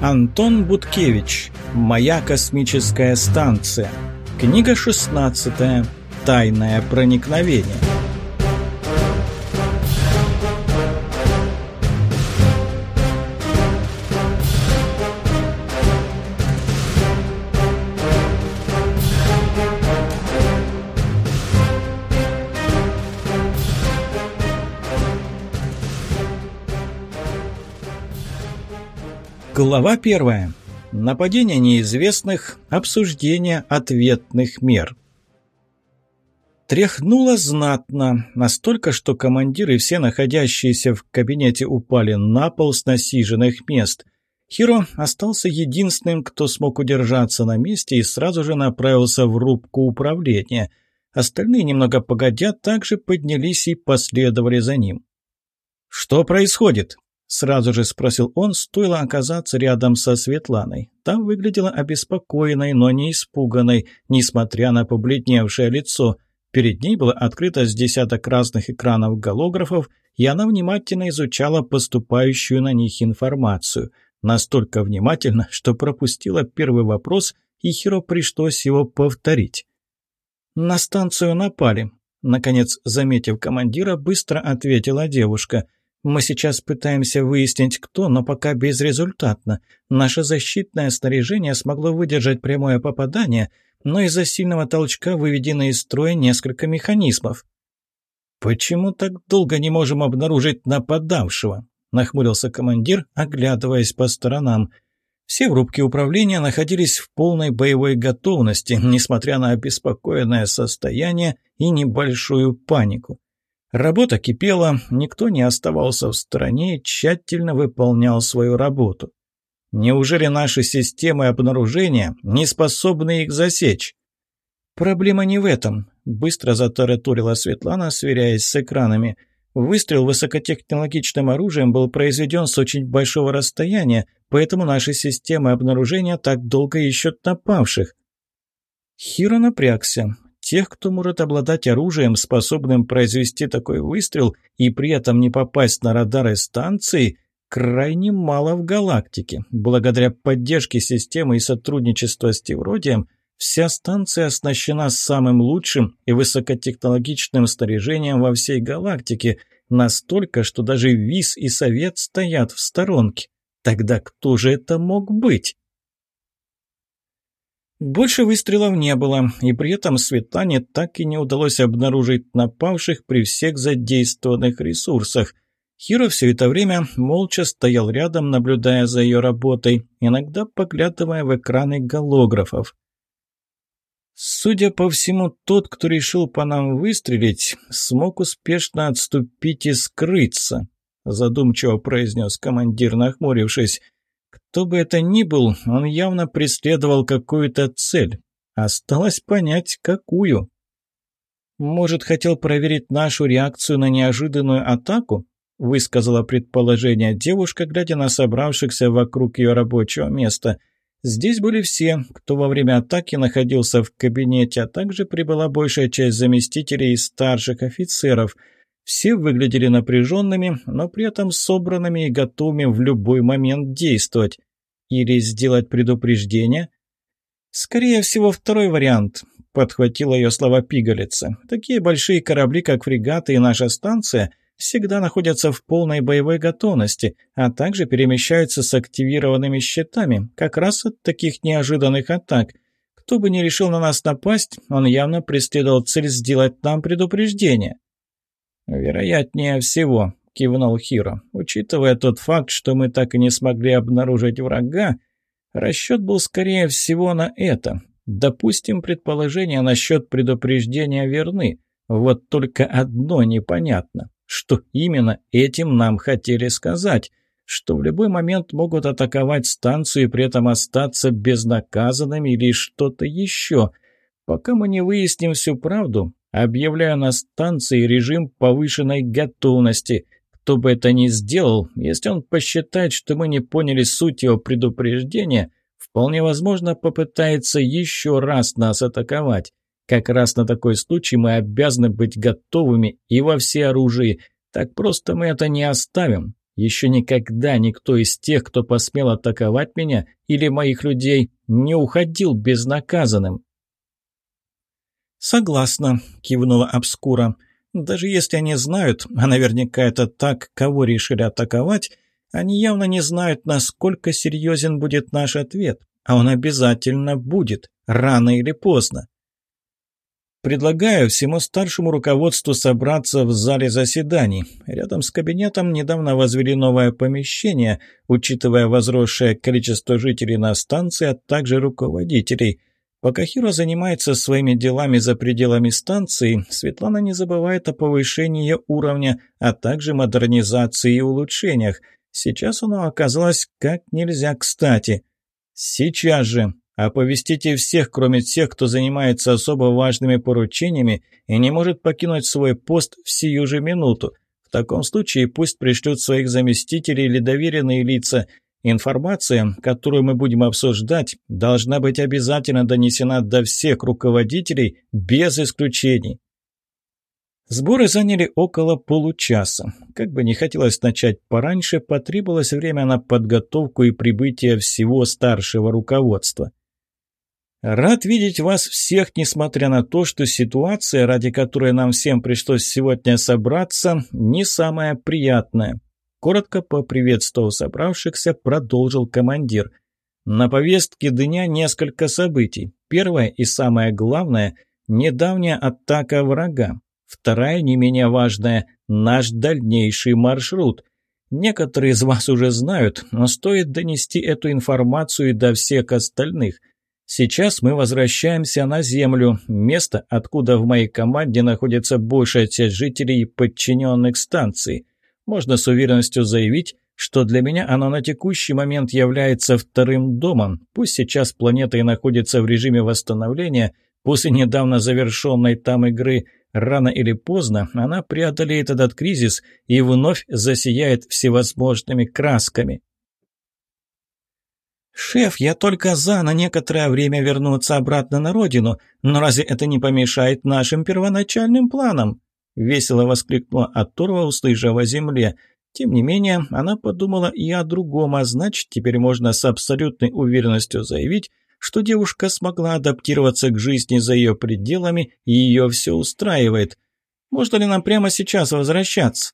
Антон Буткевич. Моя космическая станция. Книга 16. Тайное проникновение. Глава первая. Нападение неизвестных. Обсуждение ответных мер. Тряхнуло знатно, настолько, что командиры, все находящиеся в кабинете, упали на пол с насиженных мест. Хиро остался единственным, кто смог удержаться на месте и сразу же направился в рубку управления. Остальные, немного погодя, также поднялись и последовали за ним. «Что происходит?» Сразу же спросил он, стоило оказаться рядом со Светланой. Та выглядела обеспокоенной, но не испуганной, несмотря на побледневшее лицо. Перед ней было открыто с десяток разных экранов голографов, и она внимательно изучала поступающую на них информацию. Настолько внимательно, что пропустила первый вопрос, и Хиро пришлось его повторить. «На станцию напали», — наконец, заметив командира, быстро ответила девушка — мы сейчас пытаемся выяснить, кто, но пока безрезультатно. Наше защитное снаряжение смогло выдержать прямое попадание, но из-за сильного толчка выведено из строя несколько механизмов. «Почему так долго не можем обнаружить нападавшего?» – нахмурился командир, оглядываясь по сторонам. Все в рубке управления находились в полной боевой готовности, несмотря на обеспокоенное состояние и небольшую панику. Работа кипела, никто не оставался в стороне и тщательно выполнял свою работу. Неужели наши системы обнаружения не способны их засечь? Проблема не в этом, быстро затараторила Светлана, сверяясь с экранами. Выстрел высокотехнологичным оружием был произведен с очень большого расстояния, поэтому наши системы обнаружения так долго ищут напавших. Хиро напрягся. Тех, кто может обладать оружием, способным произвести такой выстрел и при этом не попасть на радары станции, крайне мало в галактике. Благодаря поддержке системы и сотрудничеству с Тевродием, вся станция оснащена самым лучшим и высокотехнологичным снаряжением во всей галактике, настолько, что даже ВИС и Совет стоят в сторонке. Тогда кто же это мог быть? Больше выстрелов не было, и при этом Светлане так и не удалось обнаружить напавших при всех задействованных ресурсах. Хиро все это время молча стоял рядом, наблюдая за ее работой, иногда поглядывая в экраны голографов. Судя по всему, тот, кто решил по нам выстрелить, смог успешно отступить и скрыться, задумчиво произнес командир, нахмурившись. Кто бы это ни был, он явно преследовал какую-то цель. Осталось понять, какую. «Может, хотел проверить нашу реакцию на неожиданную атаку?» высказала предположение девушка, глядя на собравшихся вокруг ее рабочего места. Здесь были все, кто во время атаки находился в кабинете, а также прибыла большая часть заместителей и старших офицеров – все выглядели напряженными, но при этом собранными и готовыми в любой момент действовать. Или сделать предупреждение? Скорее всего, второй вариант, подхватила ее слова пигалица. Такие большие корабли, как фрегаты и наша станция, всегда находятся в полной боевой готовности, а также перемещаются с активированными щитами, как раз от таких неожиданных атак. Кто бы ни решил на нас напасть, он явно преследовал цель сделать нам предупреждение. «Вероятнее всего», — кивнул Хиро. «Учитывая тот факт, что мы так и не смогли обнаружить врага, расчет был скорее всего на это. Допустим, предположения насчет предупреждения верны. Вот только одно непонятно. Что именно этим нам хотели сказать? Что в любой момент могут атаковать станцию и при этом остаться безнаказанными или что-то еще. Пока мы не выясним всю правду, Объявляю на станции режим повышенной готовности. Кто бы это ни сделал, если он посчитает, что мы не поняли суть его предупреждения, вполне возможно попытается еще раз нас атаковать. Как раз на такой случай мы обязаны быть готовыми и во всеоружии. Так просто мы это не оставим. Еще никогда никто из тех, кто посмел атаковать меня или моих людей, не уходил безнаказанным. «Согласна», — кивнула Обскура. «Даже если они знают, а наверняка это так, кого решили атаковать, они явно не знают, насколько серьезен будет наш ответ, а он обязательно будет, рано или поздно. Предлагаю всему старшему руководству собраться в зале заседаний. Рядом с кабинетом недавно возвели новое помещение, учитывая возросшее количество жителей на станции, а также руководителей. Пока Хиро занимается своими делами за пределами станции, Светлана не забывает о повышении уровня, а также модернизации и улучшениях. Сейчас оно оказалось как нельзя кстати. Сейчас же Оповестите всех, кроме тех, кто занимается особо важными поручениями и не может покинуть свой пост в сию же минуту. В таком случае пусть пришлют своих заместителей или доверенные лица. Информация, которую мы будем обсуждать, должна быть обязательно донесена до всех руководителей без исключений. Сборы заняли около получаса. Как бы не хотелось начать пораньше, потребовалось время на подготовку и прибытие всего старшего руководства. Рад видеть вас всех, несмотря на то, что ситуация, ради которой нам всем пришлось сегодня собраться, не самая приятная. Коротко поприветствовав собравшихся, продолжил командир. На повестке дня несколько событий. Первое и самое главное – недавняя атака врага. Вторая, не менее важная – наш дальнейший маршрут. Некоторые из вас уже знают, но стоит донести эту информацию до всех остальных – Сейчас мы возвращаемся на Землю, место, откуда в моей команде находится большая часть жителей и подчиненных станций. Можно с уверенностью заявить, что для меня оно на текущий момент является вторым домом. Пусть сейчас планета и находится в режиме восстановления, после недавно завершенной там игры, рано или поздно она преодолеет этот кризис и вновь засияет всевозможными красками. «Шеф, я только за на некоторое время вернуться обратно на родину, но разве это не помешает нашим первоначальным планам?» Весело воскликнула Аторва, услышав о земле. Тем не менее, она подумала и о другом, а значит, теперь можно с абсолютной уверенностью заявить, что девушка смогла адаптироваться к жизни за ее пределами, и ее все устраивает. Можно ли нам прямо сейчас возвращаться?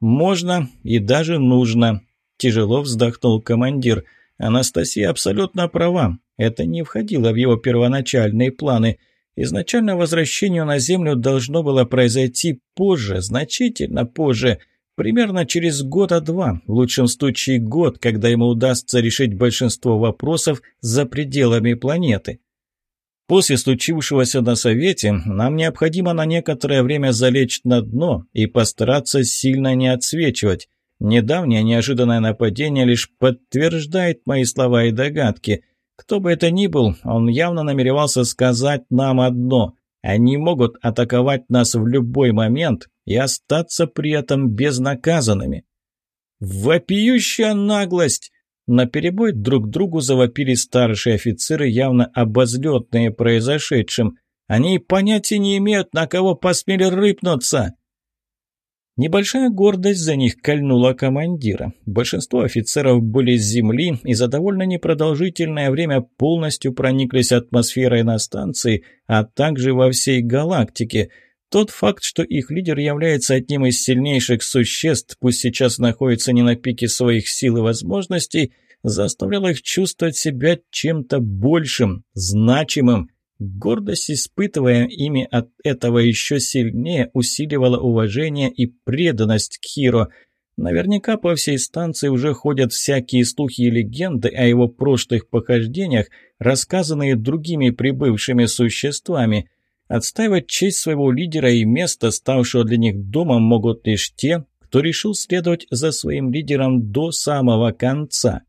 Можно и даже нужно. Тяжело вздохнул командир – Анастасия абсолютно права. Это не входило в его первоначальные планы. Изначально возвращение на Землю должно было произойти позже, значительно позже, примерно через года два, в лучшем случае год, когда ему удастся решить большинство вопросов за пределами планеты. После случившегося на Совете нам необходимо на некоторое время залечь на дно и постараться сильно не отсвечивать. Недавнее неожиданное нападение лишь подтверждает мои слова и догадки. Кто бы это ни был, он явно намеревался сказать нам одно. Они могут атаковать нас в любой момент и остаться при этом безнаказанными. Вопиющая наглость! На перебой друг другу завопили старшие офицеры, явно обозлетные произошедшим. Они понятия не имеют, на кого посмели рыпнуться. Небольшая гордость за них кольнула командира. Большинство офицеров были с земли и за довольно непродолжительное время полностью прониклись атмосферой на станции, а также во всей галактике. Тот факт, что их лидер является одним из сильнейших существ, пусть сейчас находится не на пике своих сил и возможностей, заставлял их чувствовать себя чем-то большим, значимым, Гордость, испытывая ими от этого еще сильнее, усиливала уважение и преданность к Хиро. Наверняка по всей станции уже ходят всякие слухи и легенды о его прошлых похождениях, рассказанные другими прибывшими существами. Отстаивать честь своего лидера и место, ставшего для них домом, могут лишь те, кто решил следовать за своим лидером до самого конца.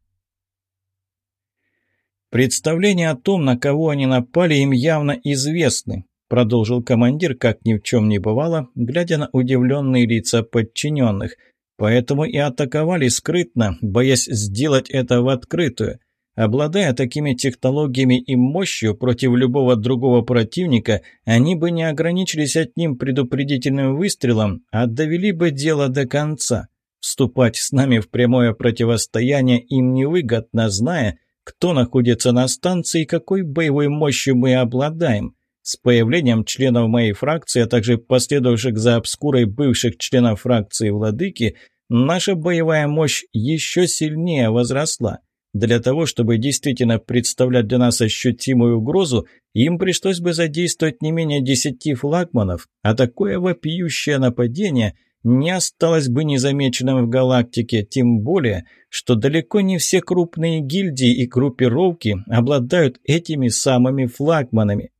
«Представления о том, на кого они напали, им явно известны», продолжил командир, как ни в чем не бывало, глядя на удивленные лица подчиненных. «Поэтому и атаковали скрытно, боясь сделать это в открытую. Обладая такими технологиями и мощью против любого другого противника, они бы не ограничились одним предупредительным выстрелом, а довели бы дело до конца. Вступать с нами в прямое противостояние им невыгодно, зная, кто находится на станции и какой боевой мощью мы обладаем. С появлением членов моей фракции, а также последовавших за обскурой бывших членов фракции Владыки, наша боевая мощь еще сильнее возросла. Для того, чтобы действительно представлять для нас ощутимую угрозу, им пришлось бы задействовать не менее десяти флагманов, а такое вопиющее нападение не осталось бы незамеченным в галактике, тем более, что далеко не все крупные гильдии и группировки обладают этими самыми флагманами.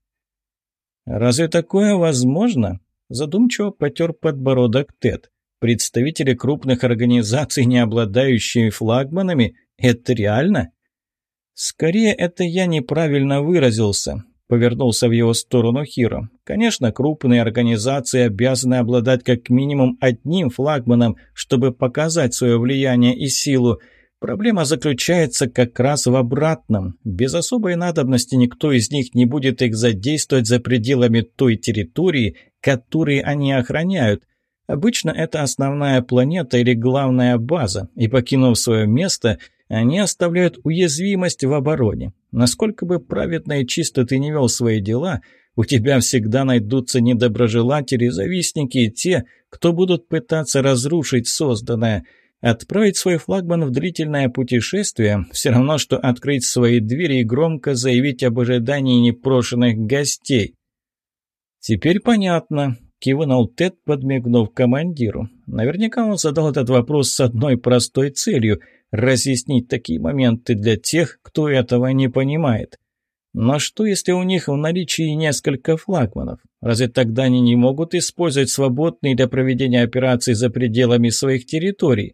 «Разве такое возможно?» – задумчиво потер подбородок Тед. «Представители крупных организаций, не обладающие флагманами, это реально?» «Скорее, это я неправильно выразился», – повернулся в его сторону Хиро. «Конечно, крупные организации обязаны обладать как минимум одним флагманом, чтобы показать свое влияние и силу – Проблема заключается как раз в обратном. Без особой надобности никто из них не будет их задействовать за пределами той территории, которые они охраняют. Обычно это основная планета или главная база, и покинув свое место, они оставляют уязвимость в обороне. Насколько бы праведно и чисто ты не вел свои дела, у тебя всегда найдутся недоброжелатели, завистники и те, кто будут пытаться разрушить созданное – Отправить свой флагман в длительное путешествие – все равно, что открыть свои двери и громко заявить об ожидании непрошенных гостей. «Теперь понятно», – кивнул Тед, подмигнув командиру. Наверняка он задал этот вопрос с одной простой целью – разъяснить такие моменты для тех, кто этого не понимает. Но что, если у них в наличии несколько флагманов? Разве тогда они не могут использовать свободные для проведения операций за пределами своих территорий?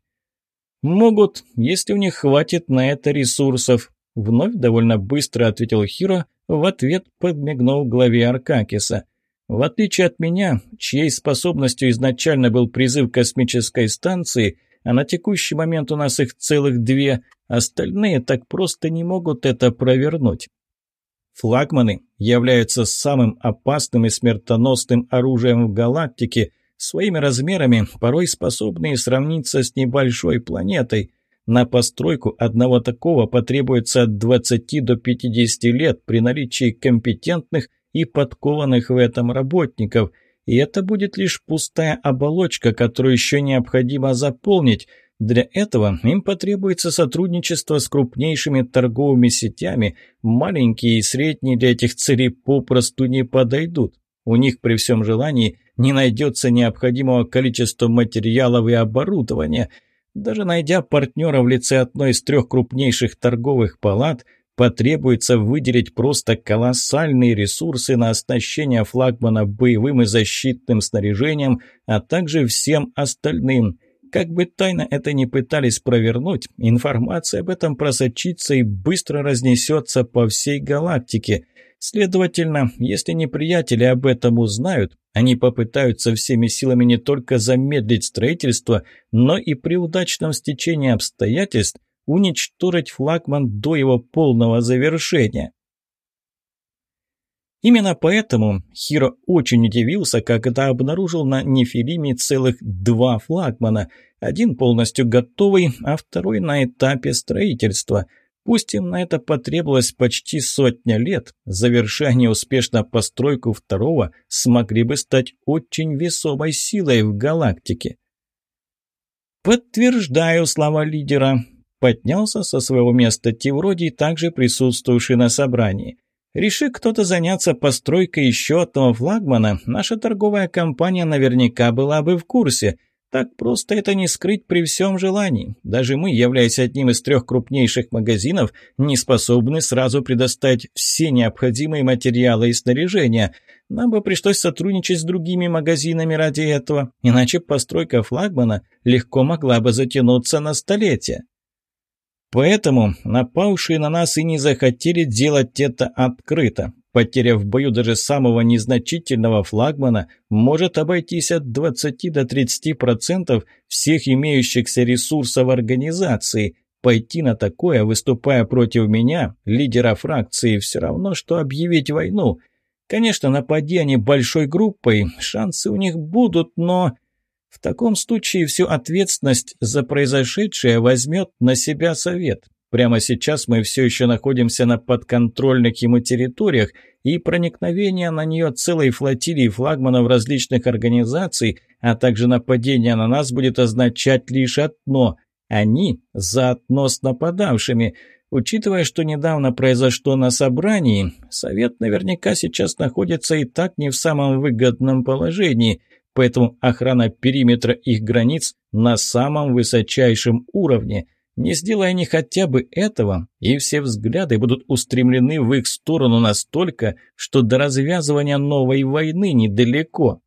«Могут, если у них хватит на это ресурсов», — вновь довольно быстро ответил Хиро, в ответ подмигнул главе Аркакиса. «В отличие от меня, чьей способностью изначально был призыв космической станции, а на текущий момент у нас их целых две, остальные так просто не могут это провернуть». Флагманы являются самым опасным и смертоносным оружием в галактике, своими размерами порой способные сравниться с небольшой планетой. На постройку одного такого потребуется от 20 до 50 лет при наличии компетентных и подкованных в этом работников, и это будет лишь пустая оболочка, которую еще необходимо заполнить. Для этого им потребуется сотрудничество с крупнейшими торговыми сетями, маленькие и средние для этих целей попросту не подойдут. У них при всем желании не найдется необходимого количества материалов и оборудования. Даже найдя партнера в лице одной из трех крупнейших торговых палат, потребуется выделить просто колоссальные ресурсы на оснащение флагмана боевым и защитным снаряжением, а также всем остальным. Как бы тайно это ни пытались провернуть, информация об этом просочится и быстро разнесется по всей галактике – Следовательно, если неприятели об этом узнают, они попытаются всеми силами не только замедлить строительство, но и при удачном стечении обстоятельств уничтожить флагман до его полного завершения. Именно поэтому Хиро очень удивился, когда обнаружил на Нефилиме целых два флагмана, один полностью готовый, а второй на этапе строительства – Пусть им на это потребовалось почти сотня лет, завершая неуспешно постройку второго, смогли бы стать очень весомой силой в галактике. «Подтверждаю слова лидера», – поднялся со своего места Тевродий, также присутствовавший на собрании. Реши кто-то заняться постройкой еще одного флагмана, наша торговая компания наверняка была бы в курсе – так просто это не скрыть при всем желании. Даже мы, являясь одним из трех крупнейших магазинов, не способны сразу предоставить все необходимые материалы и снаряжения. Нам бы пришлось сотрудничать с другими магазинами ради этого, иначе постройка флагмана легко могла бы затянуться на столетия. Поэтому напавшие на нас и не захотели делать это открыто. Потеря в бою даже самого незначительного флагмана может обойтись от 20 до 30% всех имеющихся ресурсов организации. Пойти на такое, выступая против меня, лидера фракции, все равно, что объявить войну. Конечно, напади они большой группой, шансы у них будут, но... В таком случае всю ответственность за произошедшее возьмет на себя совет. Прямо сейчас мы все еще находимся на подконтрольных ему территориях, и проникновение на нее целой флотилии флагманов различных организаций, а также нападение на нас будет означать лишь одно – они заодно с нападавшими. Учитывая, что недавно произошло на собрании, Совет наверняка сейчас находится и так не в самом выгодном положении, поэтому охрана периметра их границ на самом высочайшем уровне – не сделая ни хотя бы этого, и все взгляды будут устремлены в их сторону настолько, что до развязывания новой войны недалеко.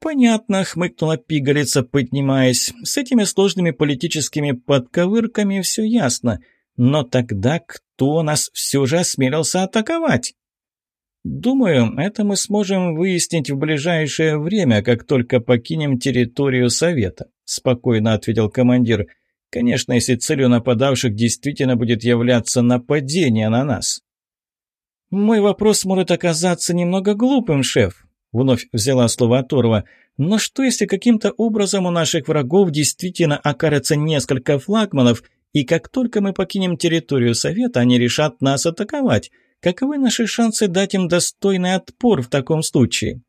«Понятно», — хмыкнула пигалица, поднимаясь. «С этими сложными политическими подковырками все ясно. Но тогда кто нас все же осмелился атаковать?» «Думаю, это мы сможем выяснить в ближайшее время, как только покинем территорию Совета», — спокойно ответил командир. Конечно, если целью нападавших действительно будет являться нападение на нас. «Мой вопрос может оказаться немного глупым, шеф», — вновь взяла слово Торва. «Но что, если каким-то образом у наших врагов действительно окажется несколько флагманов, и как только мы покинем территорию Совета, они решат нас атаковать? Каковы наши шансы дать им достойный отпор в таком случае?»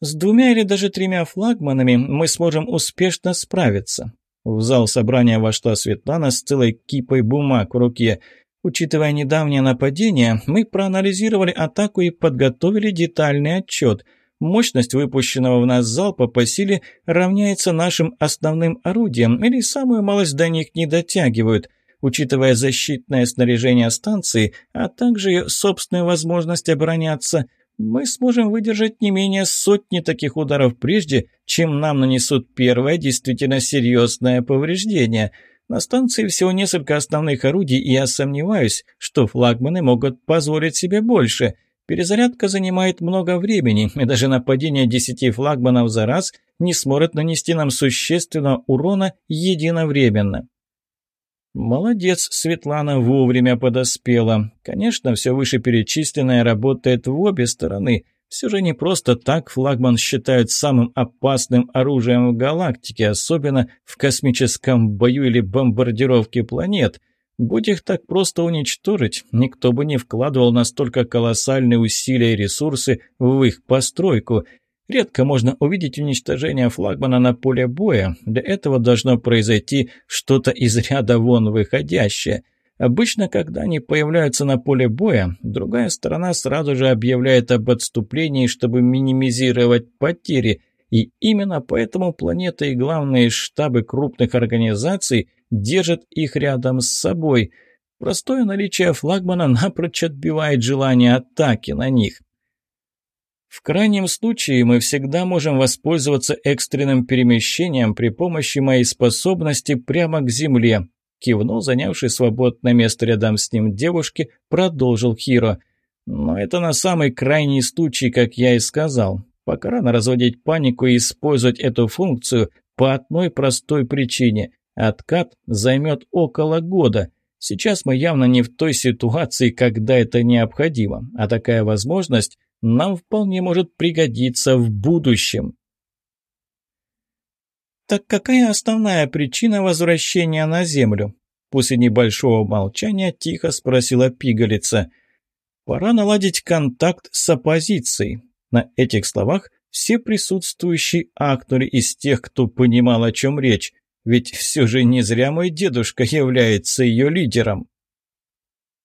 «С двумя или даже тремя флагманами мы сможем успешно справиться. В зал собрания вошла Светлана с целой кипой бумаг в руке. Учитывая недавнее нападение, мы проанализировали атаку и подготовили детальный отчет. Мощность выпущенного в нас залпа по силе равняется нашим основным орудиям, или самую малость до них не дотягивают. Учитывая защитное снаряжение станции, а также ее собственную возможность обороняться, мы сможем выдержать не менее сотни таких ударов прежде, чем нам нанесут первое действительно серьезное повреждение. На станции всего несколько основных орудий, и я сомневаюсь, что флагманы могут позволить себе больше. Перезарядка занимает много времени, и даже нападение десяти флагманов за раз не сможет нанести нам существенного урона единовременно. Молодец, Светлана вовремя подоспела. Конечно, все вышеперечисленное работает в обе стороны. Все же не просто так флагман считают самым опасным оружием в галактике, особенно в космическом бою или бомбардировке планет. Будь их так просто уничтожить, никто бы не вкладывал настолько колоссальные усилия и ресурсы в их постройку – Редко можно увидеть уничтожение флагмана на поле боя. Для этого должно произойти что-то из ряда вон выходящее. Обычно, когда они появляются на поле боя, другая сторона сразу же объявляет об отступлении, чтобы минимизировать потери. И именно поэтому планеты и главные штабы крупных организаций держат их рядом с собой. Простое наличие флагмана напрочь отбивает желание атаки на них. В крайнем случае мы всегда можем воспользоваться экстренным перемещением при помощи моей способности прямо к земле. Кивнул, занявший свободное место рядом с ним девушки, продолжил Хиро. Но это на самый крайний случай, как я и сказал. Пока рано разводить панику и использовать эту функцию по одной простой причине. Откат займет около года. Сейчас мы явно не в той ситуации, когда это необходимо, а такая возможность нам вполне может пригодиться в будущем. Так какая основная причина возвращения на Землю? После небольшого молчания тихо спросила пигалица. Пора наладить контакт с оппозицией. На этих словах все присутствующие ахнули из тех, кто понимал, о чем речь. Ведь все же не зря мой дедушка является ее лидером.